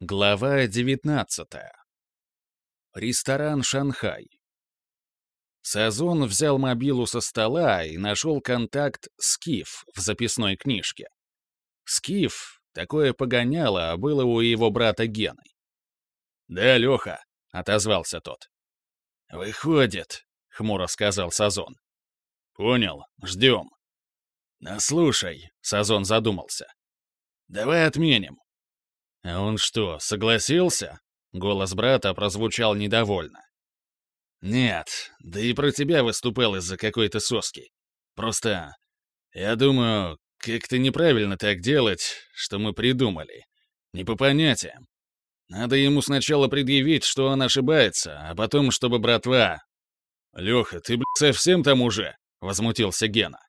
Глава 19. Ресторан «Шанхай». Сазон взял мобилу со стола и нашел контакт «Скиф» в записной книжке. «Скиф» — такое погоняло, было у его брата Гены. «Да, Леха», — отозвался тот. «Выходит», — хмуро сказал Сазон. «Понял, ждем». «Ну, слушай», — Сазон задумался. «Давай отменим. «А он что, согласился?» Голос брата прозвучал недовольно. «Нет, да и про тебя выступал из-за какой-то соски. Просто, я думаю, как-то неправильно так делать, что мы придумали. Не по понятиям. Надо ему сначала предъявить, что он ошибается, а потом, чтобы братва...» «Леха, ты, блядь, совсем там уже?» — возмутился Гена.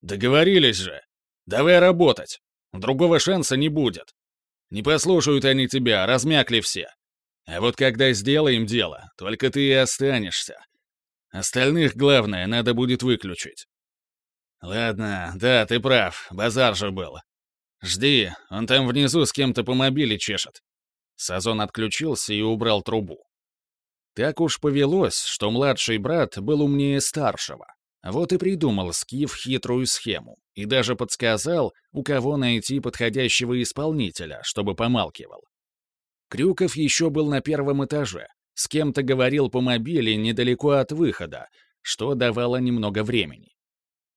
«Договорились же. Давай работать. Другого шанса не будет. Не послушают они тебя, размякли все. А вот когда сделаем дело, только ты и останешься. Остальных, главное, надо будет выключить. Ладно, да, ты прав, базар же был. Жди, он там внизу с кем-то по мобиле чешет. Сазон отключился и убрал трубу. Так уж повелось, что младший брат был умнее старшего. Вот и придумал Скиф хитрую схему и даже подсказал, у кого найти подходящего исполнителя, чтобы помалкивал. Крюков еще был на первом этаже, с кем-то говорил по мобиле недалеко от выхода, что давало немного времени.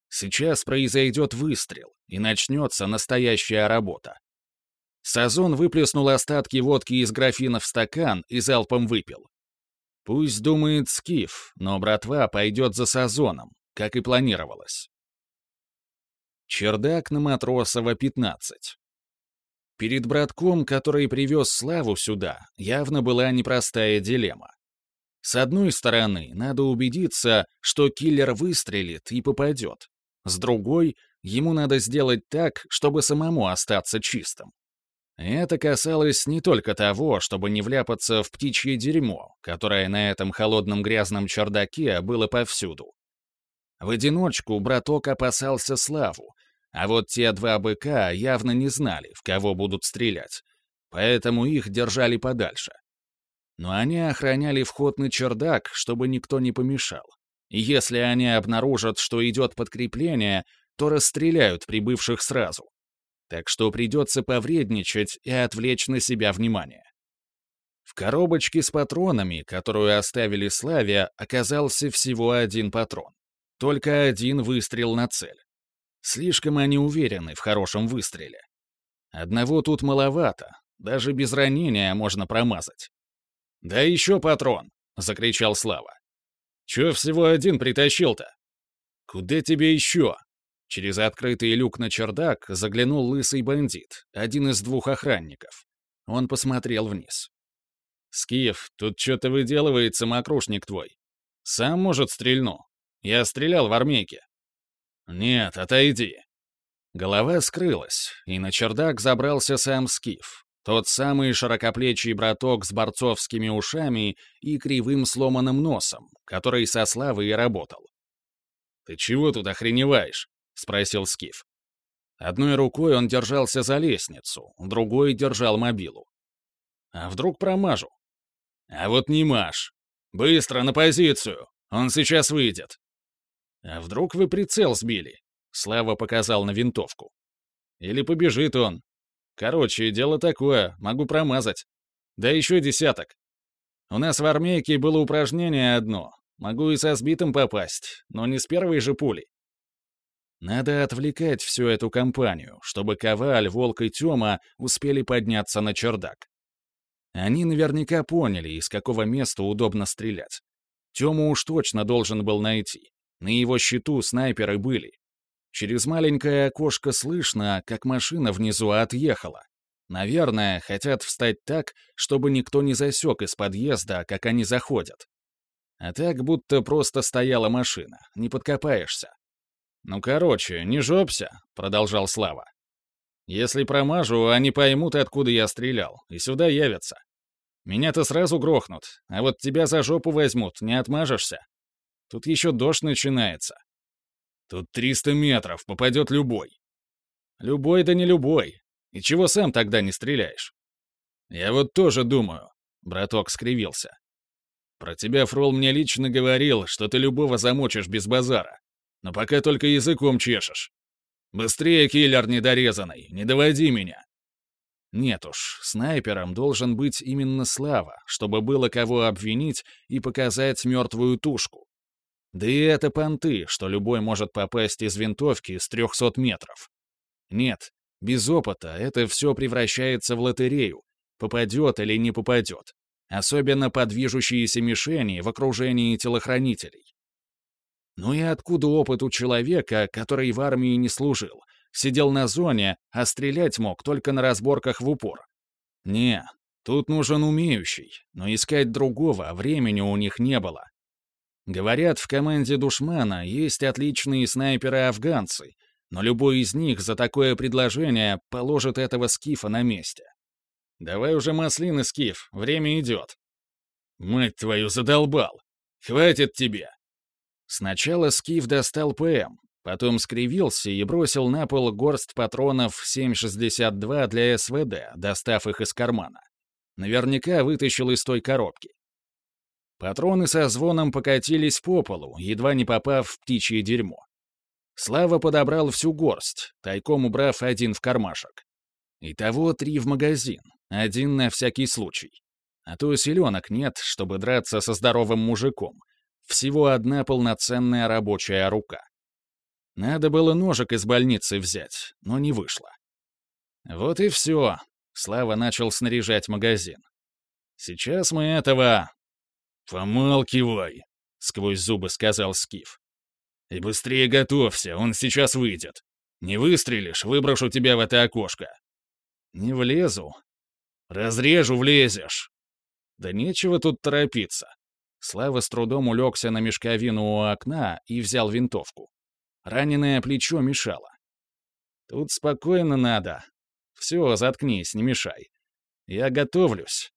Сейчас произойдет выстрел, и начнется настоящая работа. Сазон выплеснул остатки водки из графина в стакан и залпом выпил. Пусть думает Скиф, но братва пойдет за Сазоном, как и планировалось. Чердак на Матросова, 15. Перед братком, который привез Славу сюда, явно была непростая дилемма. С одной стороны, надо убедиться, что киллер выстрелит и попадет. С другой, ему надо сделать так, чтобы самому остаться чистым. Это касалось не только того, чтобы не вляпаться в птичье дерьмо, которое на этом холодном грязном чердаке было повсюду. В одиночку браток опасался Славу, а вот те два быка явно не знали, в кого будут стрелять, поэтому их держали подальше. Но они охраняли вход на чердак, чтобы никто не помешал. И если они обнаружат, что идет подкрепление, то расстреляют прибывших сразу. Так что придется повредничать и отвлечь на себя внимание. В коробочке с патронами, которую оставили Славе, оказался всего один патрон. Только один выстрел на цель. Слишком они уверены в хорошем выстреле. Одного тут маловато, даже без ранения можно промазать. «Да еще патрон!» — закричал Слава. «Чего всего один притащил-то?» «Куда тебе еще?» Через открытый люк на чердак заглянул лысый бандит, один из двух охранников. Он посмотрел вниз. «Скиф, тут что-то выделывается мокрушник твой. Сам, может, стрельну?» Я стрелял в армейке». «Нет, отойди». Голова скрылась, и на чердак забрался сам Скиф, тот самый широкоплечий браток с борцовскими ушами и кривым сломанным носом, который со Славой и работал. «Ты чего тут охреневаешь?» — спросил Скиф. Одной рукой он держался за лестницу, другой держал мобилу. «А вдруг промажу?» «А вот не маш! Быстро на позицию! Он сейчас выйдет!» А вдруг вы прицел сбили? Слава показал на винтовку. Или побежит он. Короче, дело такое, могу промазать. Да еще десяток. У нас в армейке было упражнение одно. Могу и со сбитым попасть, но не с первой же пули. Надо отвлекать всю эту компанию, чтобы Коваль, Волк и Тёма успели подняться на чердак. Они наверняка поняли, из какого места удобно стрелять. Тёму уж точно должен был найти. На его счету снайперы были. Через маленькое окошко слышно, как машина внизу отъехала. Наверное, хотят встать так, чтобы никто не засек из подъезда, как они заходят. А так будто просто стояла машина, не подкопаешься. «Ну, короче, не жопся», — продолжал Слава. «Если промажу, они поймут, откуда я стрелял, и сюда явятся. Меня-то сразу грохнут, а вот тебя за жопу возьмут, не отмажешься. Тут еще дождь начинается. Тут 300 метров, попадет любой. Любой да не любой. И чего сам тогда не стреляешь? «Я вот тоже думаю», — браток скривился. «Про тебя Фрол мне лично говорил, что ты любого замочишь без базара. Но пока только языком чешешь. Быстрее, киллер недорезанный, не доводи меня». Нет уж, снайпером должен быть именно Слава, чтобы было кого обвинить и показать мертвую тушку. Да и это понты, что любой может попасть из винтовки с 300 метров. Нет, без опыта это все превращается в лотерею, попадет или не попадет. Особенно по движущиеся мишени в окружении телохранителей. Ну и откуда опыт у человека, который в армии не служил, сидел на зоне, а стрелять мог только на разборках в упор? Не, тут нужен умеющий, но искать другого времени у них не было. Говорят, в команде душмана есть отличные снайперы-афганцы, но любой из них за такое предложение положит этого скифа на месте. Давай уже маслины, скиф, время идет. Мать твою, задолбал. Хватит тебе. Сначала скиф достал ПМ, потом скривился и бросил на пол горсть патронов 7,62 для СВД, достав их из кармана. Наверняка вытащил из той коробки. Патроны со звоном покатились по полу, едва не попав в птичье дерьмо. Слава подобрал всю горсть, тайком убрав один в кармашек. Итого три в магазин, один на всякий случай. А то селенок нет, чтобы драться со здоровым мужиком. Всего одна полноценная рабочая рука. Надо было ножик из больницы взять, но не вышло. Вот и все. Слава начал снаряжать магазин. Сейчас мы этого... «Помалкивай», — сквозь зубы сказал Скиф. И быстрее готовься, он сейчас выйдет. Не выстрелишь, выброшу тебя в это окошко. Не влезу. Разрежу, влезешь. Да нечего тут торопиться. Слава с трудом улегся на мешковину у окна и взял винтовку. Раненое плечо мешало. Тут спокойно надо. Все, заткнись, не мешай. Я готовлюсь.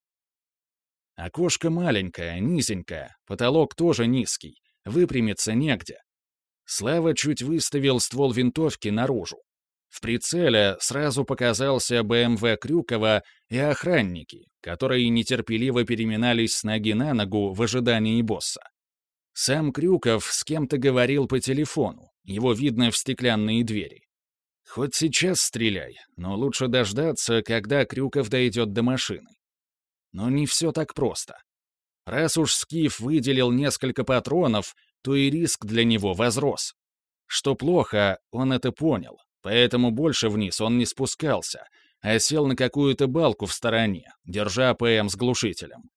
Окошко маленькое, низенькое, потолок тоже низкий, выпрямиться негде. Слава чуть выставил ствол винтовки наружу. В прицеле сразу показался БМВ Крюкова и охранники, которые нетерпеливо переминались с ноги на ногу в ожидании босса. Сам Крюков с кем-то говорил по телефону, его видно в стеклянные двери. Хоть сейчас стреляй, но лучше дождаться, когда Крюков дойдет до машины. Но не все так просто. Раз уж Скиф выделил несколько патронов, то и риск для него возрос. Что плохо, он это понял, поэтому больше вниз он не спускался, а сел на какую-то балку в стороне, держа ПМ с глушителем.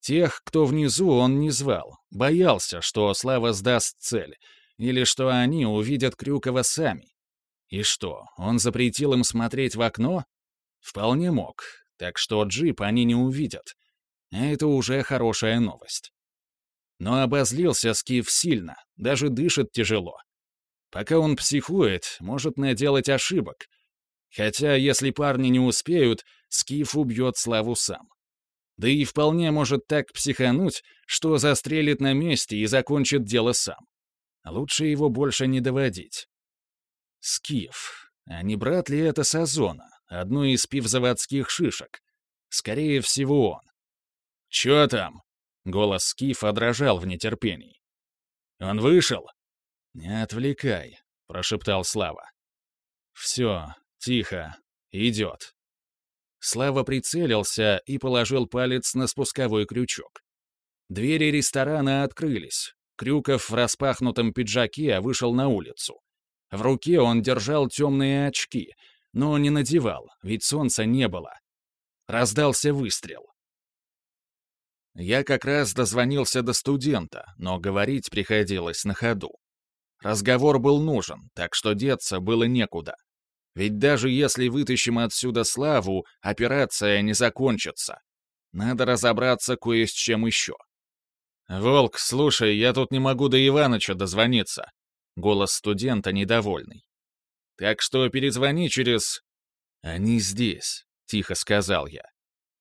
Тех, кто внизу, он не звал, боялся, что Слава сдаст цель, или что они увидят Крюкова сами. И что, он запретил им смотреть в окно? Вполне мог, так что джип они не увидят. Это уже хорошая новость. Но обозлился Скиф сильно, даже дышит тяжело. Пока он психует, может наделать ошибок. Хотя, если парни не успеют, Скиф убьет Славу сам. Да и вполне может так психануть, что застрелит на месте и закончит дело сам. Лучше его больше не доводить. Скиф. А не брат ли это Сазона, одной из пивзаводских шишек? Скорее всего, он. «Чё там?» Голос Скифа дрожал в нетерпении. «Он вышел?» «Не отвлекай», — прошептал Слава. «Все, тихо, идет». Слава прицелился и положил палец на спусковой крючок. Двери ресторана открылись. Крюков в распахнутом пиджаке вышел на улицу. В руке он держал темные очки, но не надевал, ведь солнца не было. Раздался выстрел. Я как раз дозвонился до студента, но говорить приходилось на ходу. Разговор был нужен, так что деться было некуда. Ведь даже если вытащим отсюда славу, операция не закончится. Надо разобраться кое с чем еще. «Волк, слушай, я тут не могу до Иваныча дозвониться». Голос студента недовольный. «Так что перезвони через...» «Они здесь», — тихо сказал я.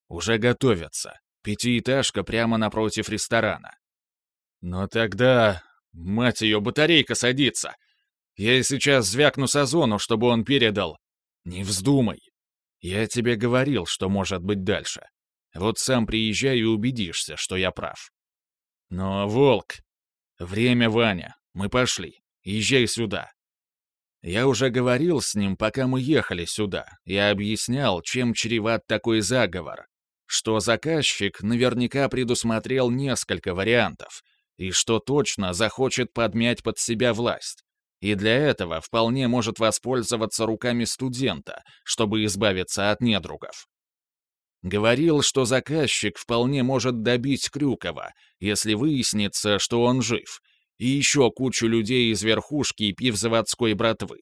«Уже готовятся. Пятиэтажка прямо напротив ресторана. Но тогда... Мать ее, батарейка садится. Я сейчас звякну Сазону, чтобы он передал. Не вздумай. Я тебе говорил, что может быть дальше. Вот сам приезжай и убедишься, что я прав. Но, Волк... Время, Ваня. Мы пошли. Езжай сюда. Я уже говорил с ним, пока мы ехали сюда, и объяснял, чем чреват такой заговор, что заказчик наверняка предусмотрел несколько вариантов, и что точно захочет подмять под себя власть. И для этого вполне может воспользоваться руками студента, чтобы избавиться от недругов. Говорил, что заказчик вполне может добить Крюкова, если выяснится, что он жив, и еще кучу людей из верхушки и пивзаводской братвы.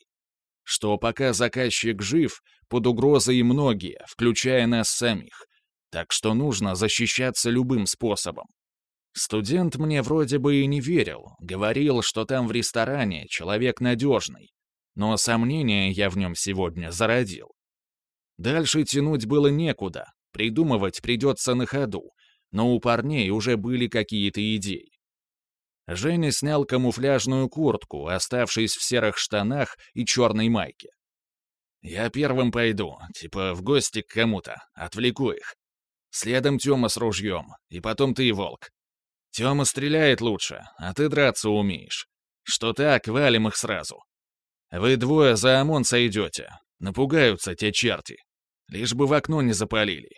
Что пока заказчик жив, под угрозой многие, включая нас самих, так что нужно защищаться любым способом. Студент мне вроде бы и не верил, говорил, что там в ресторане человек надежный, но сомнения я в нем сегодня зародил. Дальше тянуть было некуда, Придумывать придется на ходу, но у парней уже были какие-то идеи. Женя снял камуфляжную куртку, оставшись в серых штанах и черной майке. «Я первым пойду, типа в гости к кому-то, отвлеку их. Следом Тёма с ружьем, и потом ты, Волк. Тёма стреляет лучше, а ты драться умеешь. Что так, валим их сразу. Вы двое за ОМОН сойдете, напугаются те черти. Лишь бы в окно не запалили.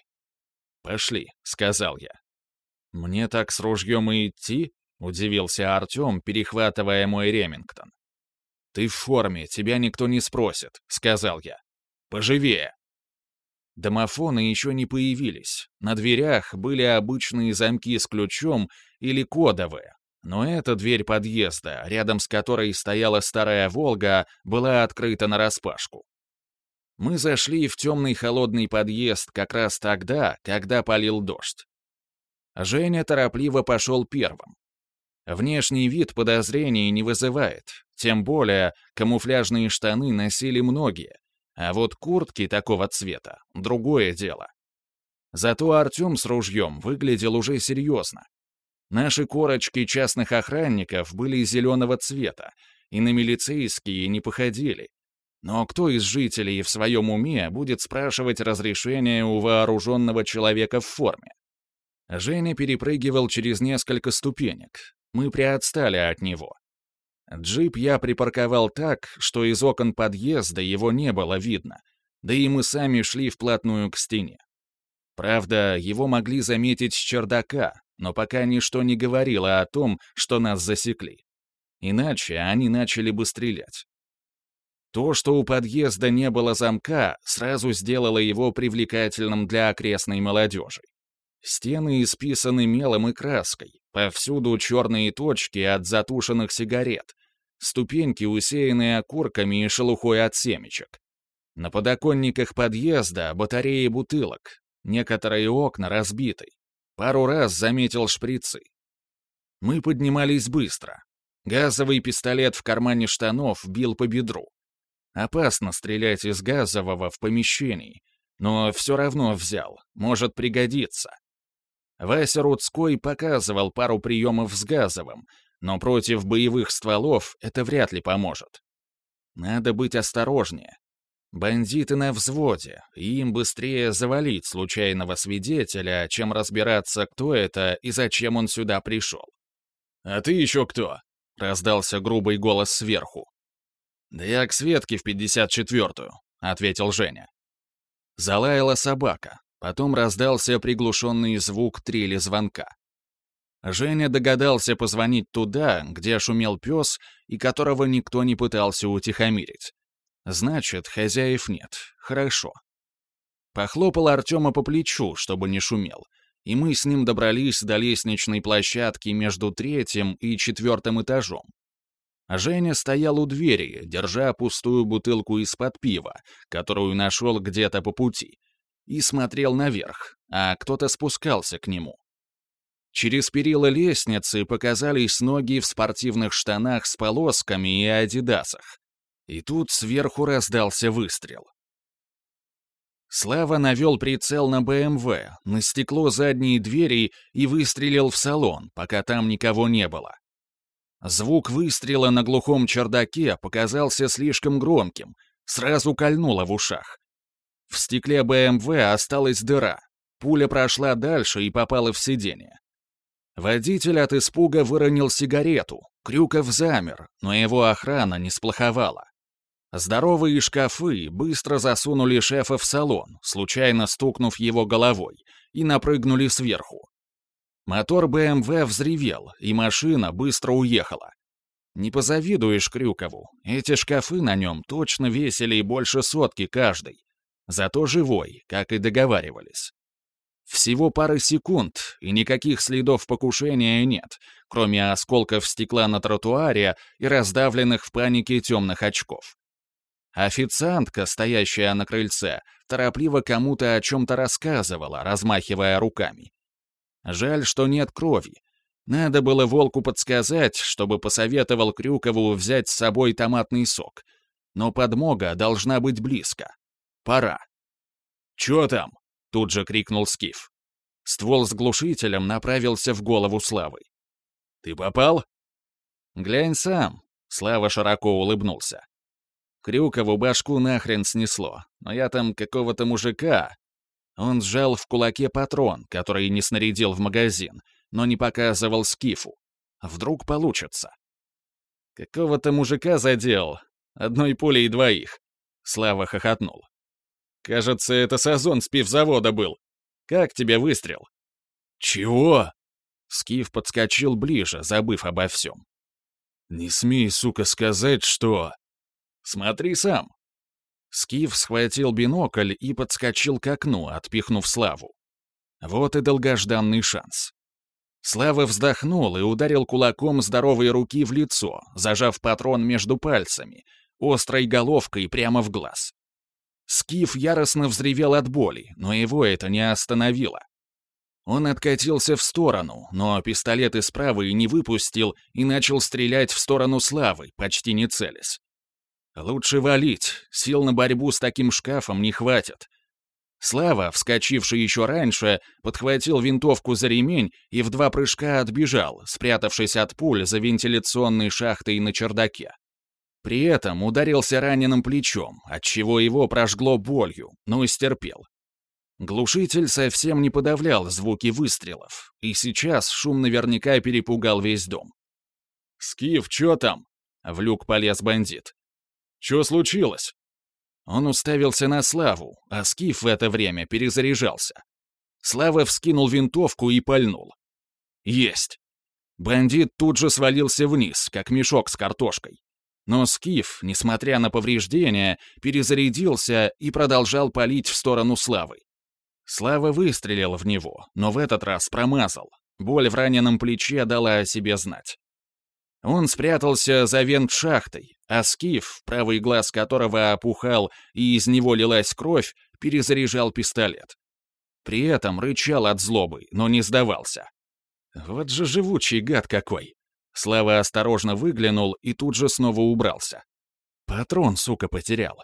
«Пошли», — сказал я. «Мне так с ружьем и идти?» — удивился Артем, перехватывая мой Ремингтон. «Ты в форме, тебя никто не спросит», — сказал я. «Поживее». Домофоны еще не появились. На дверях были обычные замки с ключом или кодовые. Но эта дверь подъезда, рядом с которой стояла старая «Волга», была открыта нараспашку. Мы зашли в темный холодный подъезд как раз тогда, когда полил дождь. Женя торопливо пошел первым. Внешний вид подозрений не вызывает, тем более камуфляжные штаны носили многие, а вот куртки такого цвета — другое дело. Зато Артем с ружьем выглядел уже серьезно. Наши корочки частных охранников были зеленого цвета и на милицейские не походили, но кто из жителей в своем уме будет спрашивать разрешение у вооруженного человека в форме? Женя перепрыгивал через несколько ступенек. Мы приотстали от него. Джип я припарковал так, что из окон подъезда его не было видно, да и мы сами шли вплотную к стене. Правда, его могли заметить с чердака, но пока ничто не говорило о том, что нас засекли. Иначе они начали бы стрелять. То, что у подъезда не было замка, сразу сделало его привлекательным для окрестной молодежи. Стены исписаны мелом и краской, повсюду черные точки от затушенных сигарет, ступеньки усеянные окурками и шелухой от семечек. На подоконниках подъезда батареи бутылок, некоторые окна разбиты. Пару раз заметил шприцы. Мы поднимались быстро. Газовый пистолет в кармане штанов бил по бедру. Опасно стрелять из газового в помещении, но все равно взял, может пригодиться. Вася Рудской показывал пару приемов с газовым, но против боевых стволов это вряд ли поможет. Надо быть осторожнее. Бандиты на взводе, и им быстрее завалить случайного свидетеля, чем разбираться, кто это и зачем он сюда пришел. «А ты еще кто?» — раздался грубый голос сверху. «Да я к Светке в 54-ю», — ответил Женя. Залаяла собака, потом раздался приглушенный звук трели звонка. Женя догадался позвонить туда, где шумел пес и которого никто не пытался утихомирить. Значит, хозяев нет. Хорошо. Похлопал Артема по плечу, чтобы не шумел, и мы с ним добрались до лестничной площадки между третьим и четвертым этажом. Женя стоял у двери, держа пустую бутылку из-под пива, которую нашел где-то по пути, и смотрел наверх, а кто-то спускался к нему. Через перила лестницы показались ноги в спортивных штанах с полосками и адидасах. И тут сверху раздался выстрел. Слава навел прицел на БМВ, на стекло задней двери и выстрелил в салон, пока там никого не было. Звук выстрела на глухом чердаке показался слишком громким, сразу кольнуло в ушах. В стекле БМВ осталась дыра. Пуля прошла дальше и попала в сиденье. Водитель от испуга выронил сигарету. Крюков замер, но его охрана не сплоховала. Здоровые шкафы быстро засунули шефа в салон, случайно стукнув его головой, и напрыгнули сверху. Мотор БМВ взревел, и машина быстро уехала. Не позавидуешь Крюкову, эти шкафы на нем точно весили больше сотки каждый. Зато живой, как и договаривались. Всего пары секунд, и никаких следов покушения нет, кроме осколков стекла на тротуаре и раздавленных в панике темных очков. Официантка, стоящая на крыльце, торопливо кому-то о чем-то рассказывала, размахивая руками. Жаль, что нет крови. Надо было волку подсказать, чтобы посоветовал Крюкову взять с собой томатный сок. Но подмога должна быть близко. Пора. «Чё там?» — тут же крикнул Скиф. Ствол с глушителем направился в голову Славы. «Ты попал?» «Глянь сам», — Слава широко улыбнулся. Крюкову башку нахрен снесло, но я там какого-то мужика. Он сжал в кулаке патрон, который не снарядил в магазин, но не показывал скифу. Вдруг получится. Какого-то мужика задел. Одной пулей двоих. Слава хохотнул. Кажется, это Сазон с пивзавода был. Как тебе выстрел? Чего? Скиф подскочил ближе, забыв обо всем. «Не смей, сука, сказать, что...» Смотри сам». Скиф схватил бинокль и подскочил к окну, отпихнув Славу. Вот и долгожданный шанс. Слава вздохнул и ударил кулаком здоровой руки в лицо, зажав патрон между пальцами, острой головкой прямо в глаз. Скиф яростно взревел от боли, но его это не остановило. Он откатился в сторону, но пистолет из правой не выпустил и начал стрелять в сторону Славы, почти не целясь. Лучше валить, сил на борьбу с таким шкафом не хватит. Слава, вскочивший еще раньше, подхватил винтовку за ремень и в два прыжка отбежал, спрятавшись от пуль за вентиляционной шахтой на чердаке. При этом ударился раненым плечом, отчего его прожгло болью, но стерпел. Глушитель совсем не подавлял звуки выстрелов, и сейчас шум наверняка перепугал весь дом. «Скиф, чё там?» — в люк полез бандит. Что случилось?» Он уставился на Славу, а Скиф в это время перезаряжался. Слава вскинул винтовку и пальнул. «Есть!» Бандит тут же свалился вниз, как мешок с картошкой. Но Скиф, несмотря на повреждения, перезарядился и продолжал палить в сторону Славы. Слава выстрелил в него, но в этот раз промазал. Боль в раненом плече дала о себе знать. Он спрятался за вент шахтой, а Скиф, правый глаз которого опухал и из него лилась кровь, перезаряжал пистолет. При этом рычал от злобы, но не сдавался. Вот же живучий гад какой! Слава осторожно выглянул и тут же снова убрался. Патрон, сука, потерял.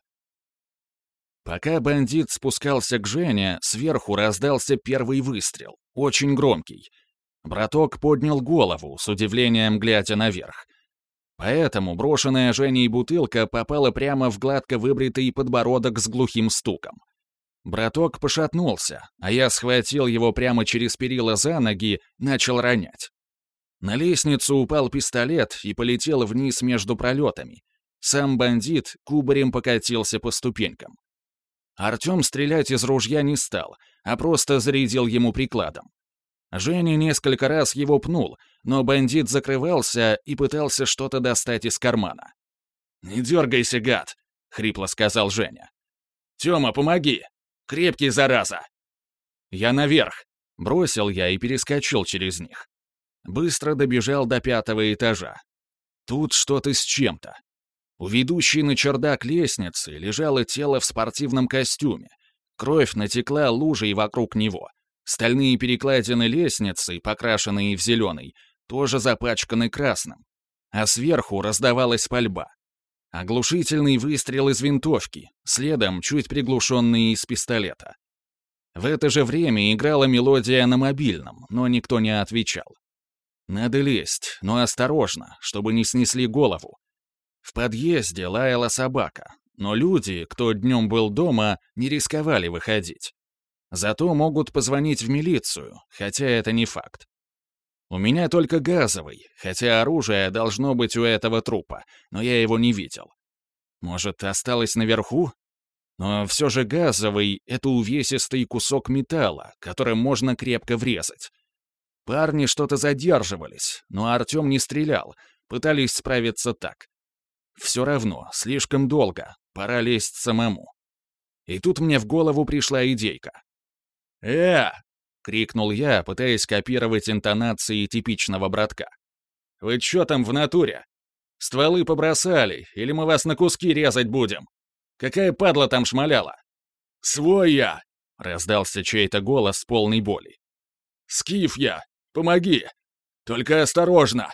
Пока бандит спускался к Жене, сверху раздался первый выстрел, очень громкий — Браток поднял голову, с удивлением глядя наверх. Поэтому брошенная Женей бутылка попала прямо в гладко выбритый подбородок с глухим стуком. Браток пошатнулся, а я схватил его прямо через перила за ноги, начал ронять. На лестницу упал пистолет и полетел вниз между пролетами. Сам бандит кубарем покатился по ступенькам. Артем стрелять из ружья не стал, а просто зарядил ему прикладом. Женя несколько раз его пнул, но бандит закрывался и пытался что-то достать из кармана. «Не дергайся, гад!» — хрипло сказал Женя. «Тёма, помоги! Крепкий, зараза!» «Я наверх!» — бросил я и перескочил через них. Быстро добежал до пятого этажа. Тут что-то с чем-то. У ведущей на чердак лестницы лежало тело в спортивном костюме. Кровь натекла лужей вокруг него. Стальные перекладины лестницы, покрашенные в зеленый, тоже запачканы красным. А сверху раздавалась пальба. Оглушительный выстрел из винтовки, следом чуть приглушенный из пистолета. В это же время играла мелодия на мобильном, но никто не отвечал. Надо лезть, но осторожно, чтобы не снесли голову. В подъезде лаяла собака. но люди, кто днем был дома, не рисковали выходить. Зато могут позвонить в милицию, хотя это не факт. У меня только газовый, хотя оружие должно быть у этого трупа, но я его не видел. Может, осталось наверху? Но все же газовый — это увесистый кусок металла, которым можно крепко врезать. Парни что-то задерживались, но Артем не стрелял, пытались справиться так. Все равно, слишком долго, пора лезть самому. И тут мне в голову пришла идейка. «Э!» — крикнул я, пытаясь копировать интонации типичного братка. «Вы чё там в натуре? Стволы побросали, или мы вас на куски резать будем? Какая падла там шмаляла?» «Свой я!» — раздался чей-то голос полной боли. «Скиф я! Помоги! Только осторожно!»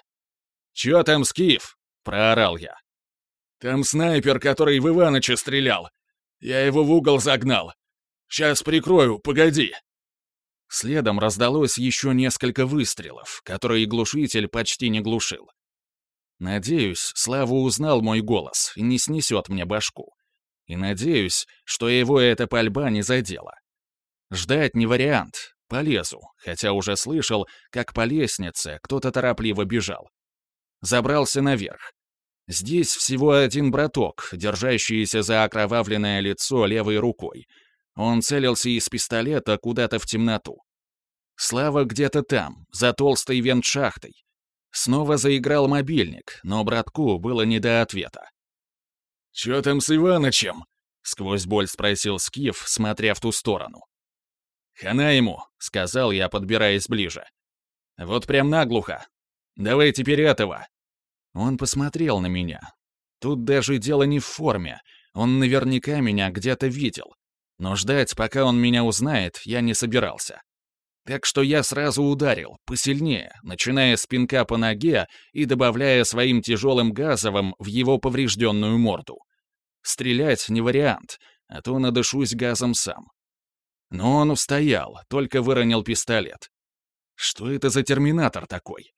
«Чё там, Скиф?» — проорал я. «Там снайпер, который в Иваныча стрелял. Я его в угол загнал. Сейчас прикрою, погоди!» Следом раздалось еще несколько выстрелов, которые глушитель почти не глушил. Надеюсь, Слава узнал мой голос и не снесет мне башку. И надеюсь, что его эта пальба не задела. Ждать не вариант, полезу, хотя уже слышал, как по лестнице кто-то торопливо бежал. Забрался наверх. Здесь всего один браток, держащийся за окровавленное лицо левой рукой. Он целился из пистолета куда-то в темноту. Слава где-то там, за толстой вент-шахтой. Снова заиграл мобильник, но братку было не до ответа. «Чё там с Иванычем?» — сквозь боль спросил Скиф, смотря в ту сторону. «Хана ему», — сказал я, подбираясь ближе. «Вот прям наглухо. Давай теперь этого». Он посмотрел на меня. Тут даже дело не в форме. Он наверняка меня где-то видел. Но ждать, пока он меня узнает, я не собирался. Так что я сразу ударил, посильнее, начиная с пинка по ноге и добавляя своим тяжелым газовым в его поврежденную морду. Стрелять не вариант, а то надышусь газом сам. Но он устоял, только выронил пистолет. Что это за терминатор такой?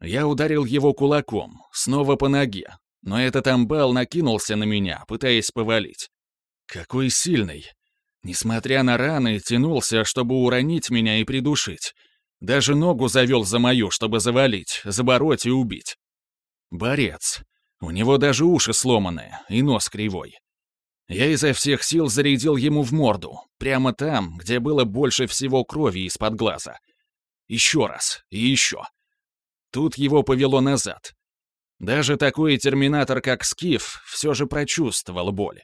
Я ударил его кулаком, снова по ноге, но этот амбал накинулся на меня, пытаясь повалить. Какой сильный! Несмотря на раны, тянулся, чтобы уронить меня и придушить. Даже ногу завел за мою, чтобы завалить, забороть и убить. Борец. У него даже уши сломаны, и нос кривой. Я изо всех сил зарядил ему в морду, прямо там, где было больше всего крови из-под глаза. Еще раз, и еще. Тут его повело назад. Даже такой терминатор, как Скиф, все же прочувствовал боль.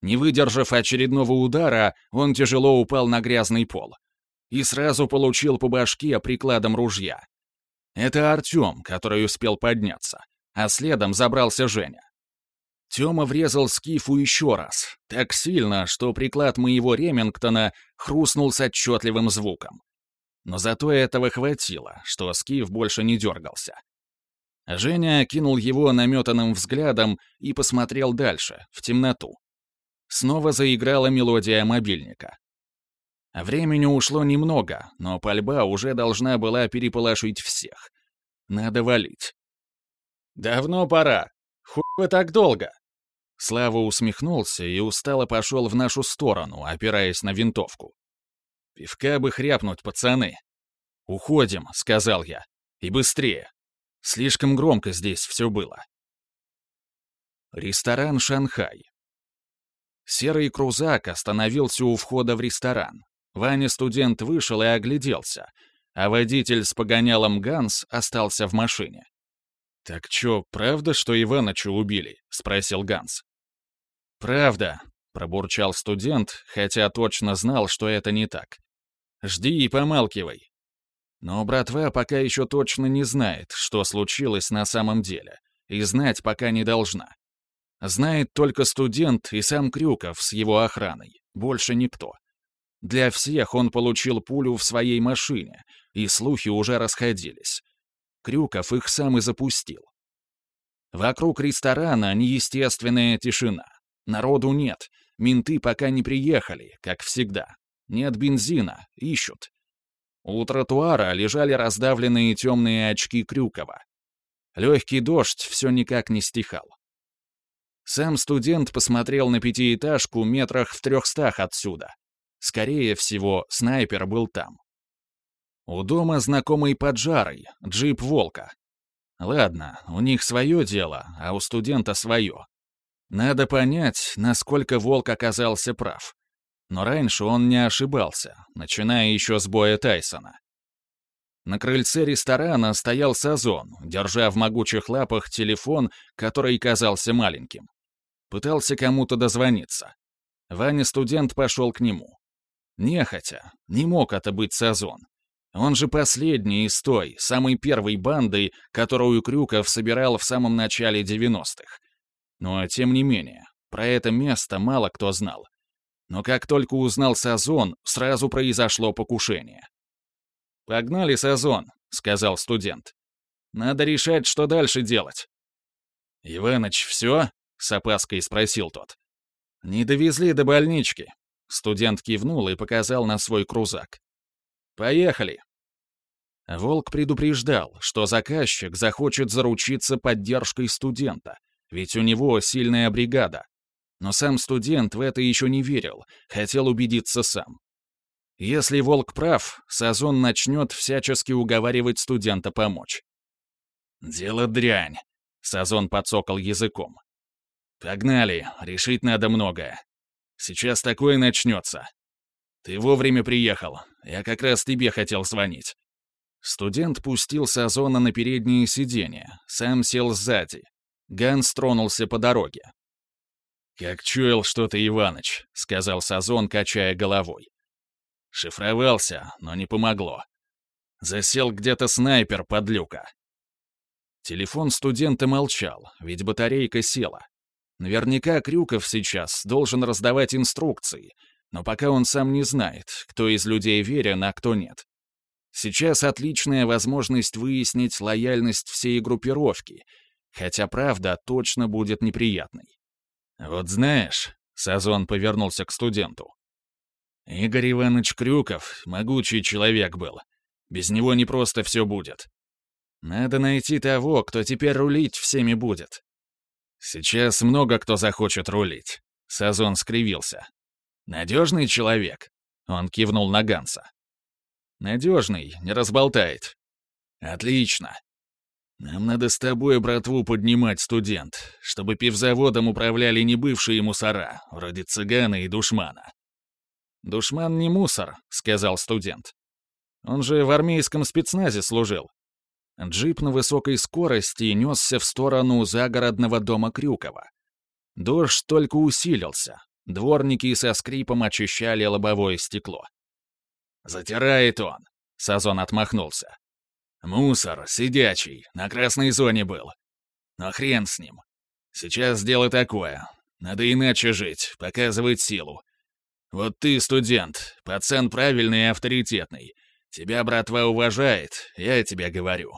Не выдержав очередного удара, он тяжело упал на грязный пол. И сразу получил по башке прикладом ружья. Это Артем, который успел подняться, а следом забрался Женя. Тёма врезал Скифу еще раз, так сильно, что приклад моего Ремингтона хрустнул с отчетливым звуком. Но зато этого хватило, что Скиф больше не дергался. Женя кинул его наметанным взглядом и посмотрел дальше, в темноту. Снова заиграла мелодия мобильника. Времени ушло немного, но пальба уже должна была переполошить всех. Надо валить. «Давно пора. Хуй вы так долго!» Слава усмехнулся и устало пошел в нашу сторону, опираясь на винтовку. «Пивка бы хряпнуть, пацаны!» «Уходим», — сказал я. «И быстрее. Слишком громко здесь все было». Ресторан «Шанхай». Серый крузак остановился у входа в ресторан. Ваня-студент вышел и огляделся, а водитель с погонялом Ганс остался в машине. «Так чё, правда, что Иваныча убили?» — спросил Ганс. «Правда», — пробурчал студент, хотя точно знал, что это не так. «Жди и помалкивай». Но братва пока еще точно не знает, что случилось на самом деле, и знать пока не должна. Знает только студент и сам Крюков с его охраной, больше никто. Для всех он получил пулю в своей машине, и слухи уже расходились. Крюков их сам и запустил. Вокруг ресторана неестественная тишина. Народу нет, менты пока не приехали, как всегда. Нет бензина, ищут. У тротуара лежали раздавленные темные очки Крюкова. Легкий дождь все никак не стихал. Сам студент посмотрел на пятиэтажку метрах в трехстах отсюда. Скорее всего, снайпер был там. У дома знакомый поджарый, джип «Волка». Ладно, у них свое дело, а у студента свое. Надо понять, насколько Волк оказался прав. Но раньше он не ошибался, начиная еще с боя Тайсона. На крыльце ресторана стоял Сазон, держа в могучих лапах телефон, который казался маленьким. Пытался кому-то дозвониться. Ваня-студент пошел к нему. Нехотя, не мог это быть Сазон. Он же последний из той, самой первой банды, которую Крюков собирал в самом начале 90-х. Но, тем не менее, про это место мало кто знал. Но как только узнал Сазон, сразу произошло покушение. «Погнали, Сазон», — сказал студент. «Надо решать, что дальше делать». «Иваныч, все?» с опаской спросил тот. «Не довезли до больнички». Студент кивнул и показал на свой крузак. «Поехали». Волк предупреждал, что заказчик захочет заручиться поддержкой студента, ведь у него сильная бригада. Но сам студент в это еще не верил, хотел убедиться сам. Если Волк прав, Сазон начнет всячески уговаривать студента помочь. «Дело дрянь», — Сазон подсокал языком. «Погнали, решить надо многое. Сейчас такое начнется. Ты вовремя приехал, я как раз тебе хотел звонить». Студент пустил Сазона на переднее сиденье, сам сел сзади. Ганс тронулся по дороге. «Как чуял что-то Иваныч», — сказал Сазон, качая головой. Шифровался, но не помогло. Засел где-то снайпер под люка. Телефон студента молчал, ведь батарейка села. Наверняка Крюков сейчас должен раздавать инструкции, но пока он сам не знает, кто из людей верен, а кто нет. Сейчас отличная возможность выяснить лояльность всей группировки, хотя правда точно будет неприятной. «Вот знаешь», — Сазон повернулся к студенту, «Игорь Иванович Крюков — могучий человек был. Без него не просто все будет. Надо найти того, кто теперь рулить всеми будет. «Сейчас много кто захочет рулить», — Сазон скривился. «Надежный человек?» — он кивнул на Ганса. «Надежный, не разболтает». «Отлично. Нам надо с тобой братву поднимать, студент, чтобы пивзаводом управляли не бывшие мусора, вроде цыгана и душмана». «Душман не мусор», — сказал студент. «Он же в армейском спецназе служил. Джип на высокой скорости несся в сторону загородного дома Крюкова. Дождь только усилился. Дворники со скрипом очищали лобовое стекло. «Затирает он», — Сазон отмахнулся. «Мусор, сидячий, на красной зоне был. Но хрен с ним. Сейчас дело такое. Надо иначе жить, показывать силу. Вот ты, студент, пацан правильный и авторитетный. Тебя братва уважает, я тебе говорю.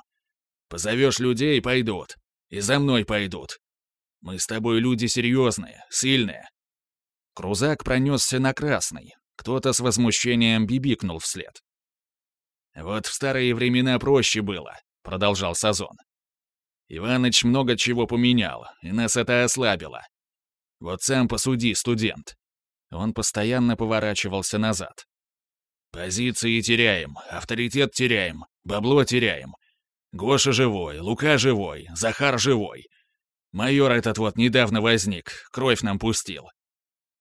Позовешь людей — пойдут. И за мной пойдут. Мы с тобой люди серьезные, сильные». Крузак пронесся на красный. Кто-то с возмущением бибикнул вслед. «Вот в старые времена проще было», — продолжал Сазон. «Иваныч много чего поменял, и нас это ослабило. Вот сам посуди, студент». Он постоянно поворачивался назад. «Позиции теряем, авторитет теряем, бабло теряем, Гоша живой, Лука живой, Захар живой. Майор этот вот недавно возник, кровь нам пустил.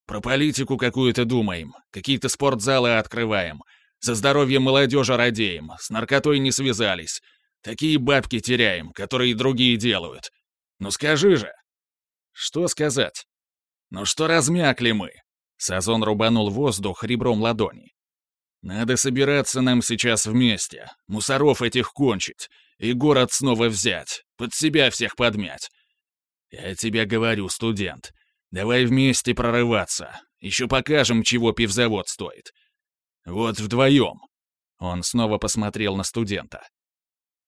Про политику какую-то думаем, какие-то спортзалы открываем, за здоровье молодежи радеем, с наркотой не связались. Такие бабки теряем, которые другие делают. Ну скажи же. Что сказать? Ну что размякли мы? Сазон рубанул воздух ребром ладони. Надо собираться нам сейчас вместе, мусоров этих кончить, и город снова взять, под себя всех подмять. Я тебе говорю, студент, давай вместе прорываться, еще покажем, чего пивзавод стоит. Вот вдвоем. Он снова посмотрел на студента.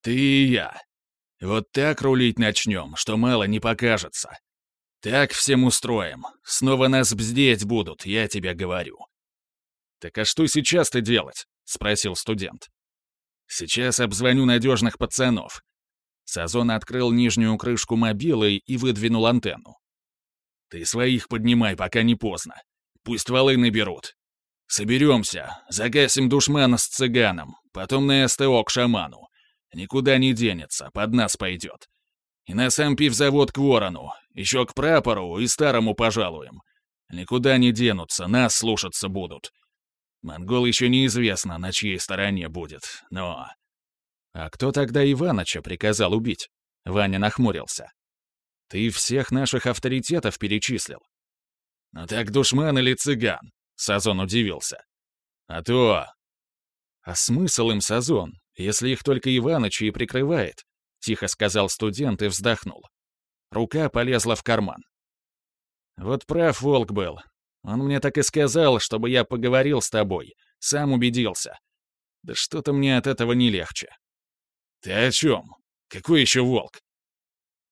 Ты и я. Вот так рулить начнем, что мало не покажется. Так всем устроим. Снова нас бздеть будут, я тебе говорю. Так а что сейчас-то делать? Спросил студент. Сейчас обзвоню надежных пацанов. Сазон открыл нижнюю крышку мобилы и выдвинул антенну. Ты своих поднимай, пока не поздно. Пусть валы наберут. Соберемся, загасим душмана с цыганом, потом на СТО к шаману. Никуда не денется, под нас пойдет. И на сам пивзавод к ворону, еще к прапору и старому пожалуем. Никуда не денутся, нас слушаться будут. Монгол еще неизвестно, на чьей стороне будет, но... А кто тогда Иваныча приказал убить? Ваня нахмурился. Ты всех наших авторитетов перечислил. Ну так душман или цыган? Сазон удивился. А то... А смысл им, Сазон, если их только Иваныч и прикрывает? Тихо сказал студент и вздохнул. Рука полезла в карман. Вот прав волк был. Он мне так и сказал, чтобы я поговорил с тобой. Сам убедился. Да что-то мне от этого не легче. Ты о чем? Какой еще волк?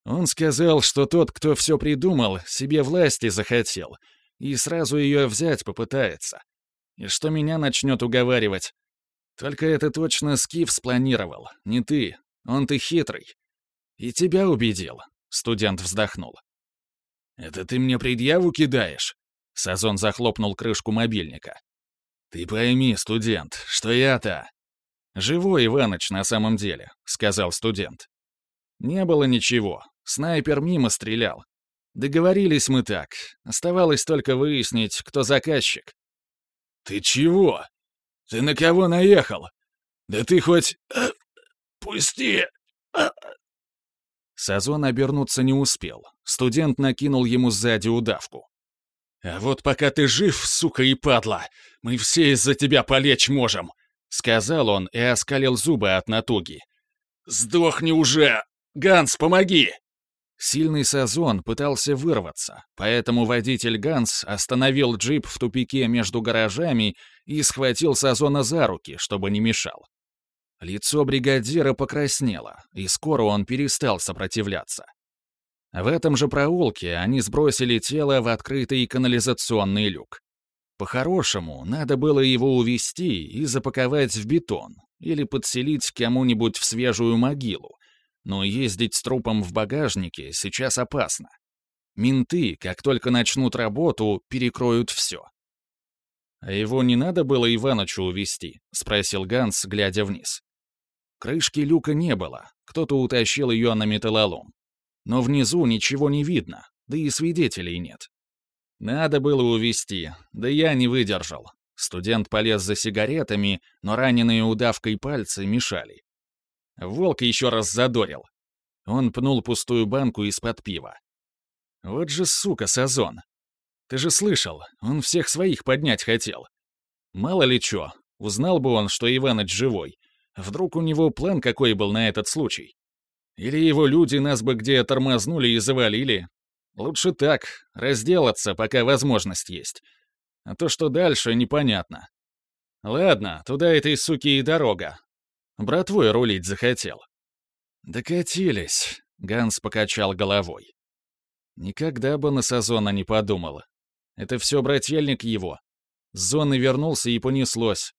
Он сказал, что тот, кто все придумал, себе власти захотел, и сразу ее взять попытается. И что меня начнет уговаривать. Только это точно Скиф спланировал, не ты. Он ты хитрый. И тебя убедил, студент вздохнул. «Это ты мне предъяву кидаешь?» Сазон захлопнул крышку мобильника. «Ты пойми, студент, что я-то...» «Живой Иваныч на самом деле», — сказал студент. «Не было ничего. Снайпер мимо стрелял. Договорились мы так. Оставалось только выяснить, кто заказчик». «Ты чего? Ты на кого наехал? Да ты хоть... Э, пусти! Э, Сазон обернуться не успел. Студент накинул ему сзади удавку. «А вот пока ты жив, сука и падла, мы все из-за тебя полечь можем», — сказал он и оскалил зубы от натуги. «Сдохни уже! Ганс, помоги!» Сильный Сазон пытался вырваться, поэтому водитель Ганс остановил джип в тупике между гаражами и схватил Сазона за руки, чтобы не мешал. Лицо бригадира покраснело, и скоро он перестал сопротивляться. В этом же проулке они сбросили тело в открытый канализационный люк. По-хорошему, надо было его увести и запаковать в бетон или подселить кому-нибудь в свежую могилу, но ездить с трупом в багажнике сейчас опасно. Менты, как только начнут работу, перекроют все. «А его не надо было Иванычу увести? спросил Ганс, глядя вниз. Крышки люка не было, кто-то утащил ее на металлолом. Но внизу ничего не видно, да и свидетелей нет. Надо было увести, да я не выдержал. Студент полез за сигаретами, но раненые удавкой пальцы мешали. Волк еще раз задорил. Он пнул пустую банку из-под пива. Вот же сука, Сазон. Ты же слышал, он всех своих поднять хотел. Мало ли чё, узнал бы он, что Иваныч живой, Вдруг у него план какой был на этот случай? Или его люди нас бы где тормознули и завалили? Лучше так, разделаться, пока возможность есть. А то, что дальше, непонятно. Ладно, туда этой суки и дорога. Братвой рулить захотел. Докатились, Ганс покачал головой. Никогда бы на Сазона не подумал. Это все брательник его. С зоны вернулся и понеслось.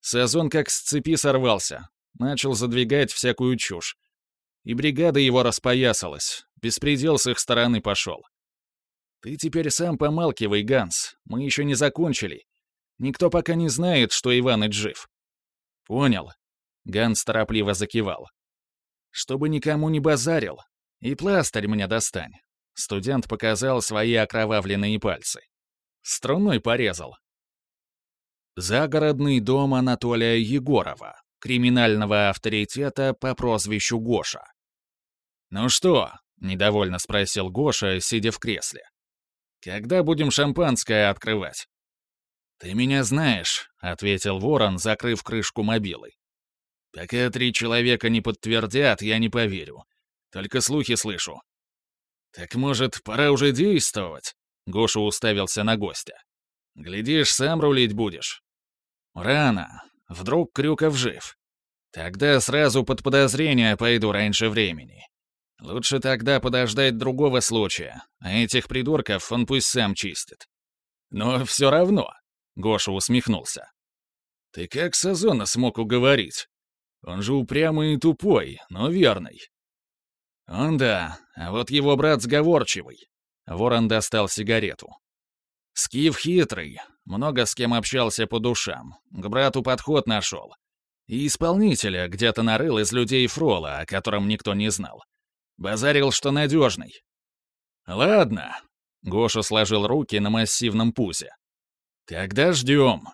Сазон как с цепи сорвался. Начал задвигать всякую чушь. И бригада его распоясалась. Беспредел с их стороны пошел. Ты теперь сам помалкивай, Ганс. Мы еще не закончили. Никто пока не знает, что Иваныч жив. Понял. Ганс торопливо закивал. Чтобы никому не базарил. И пластырь мне достань. Студент показал свои окровавленные пальцы. Струной порезал. Загородный дом Анатолия Егорова, криминального авторитета по прозвищу Гоша. «Ну что?» — недовольно спросил Гоша, сидя в кресле. «Когда будем шампанское открывать?» «Ты меня знаешь», — ответил Ворон, закрыв крышку мобилы. «Пока три человека не подтвердят, я не поверю. Только слухи слышу». «Так, может, пора уже действовать?» — Гоша уставился на гостя. Глядишь, сам рулить будешь. Рано. Вдруг Крюков жив. Тогда сразу под подозрение пойду раньше времени. Лучше тогда подождать другого случая, а этих придурков он пусть сам чистит. Но все равно, — Гоша усмехнулся. Ты как Сазона смог уговорить? Он же упрямый и тупой, но верный. Он да, а вот его брат сговорчивый. Ворон достал сигарету. Скиф хитрый, много с кем общался по душам. К брату подход нашел. И исполнителя где-то нарыл из людей Фрола, о котором никто не знал. Базарил, что надежный. «Ладно», — Гоша сложил руки на массивном пузе. «Тогда ждем».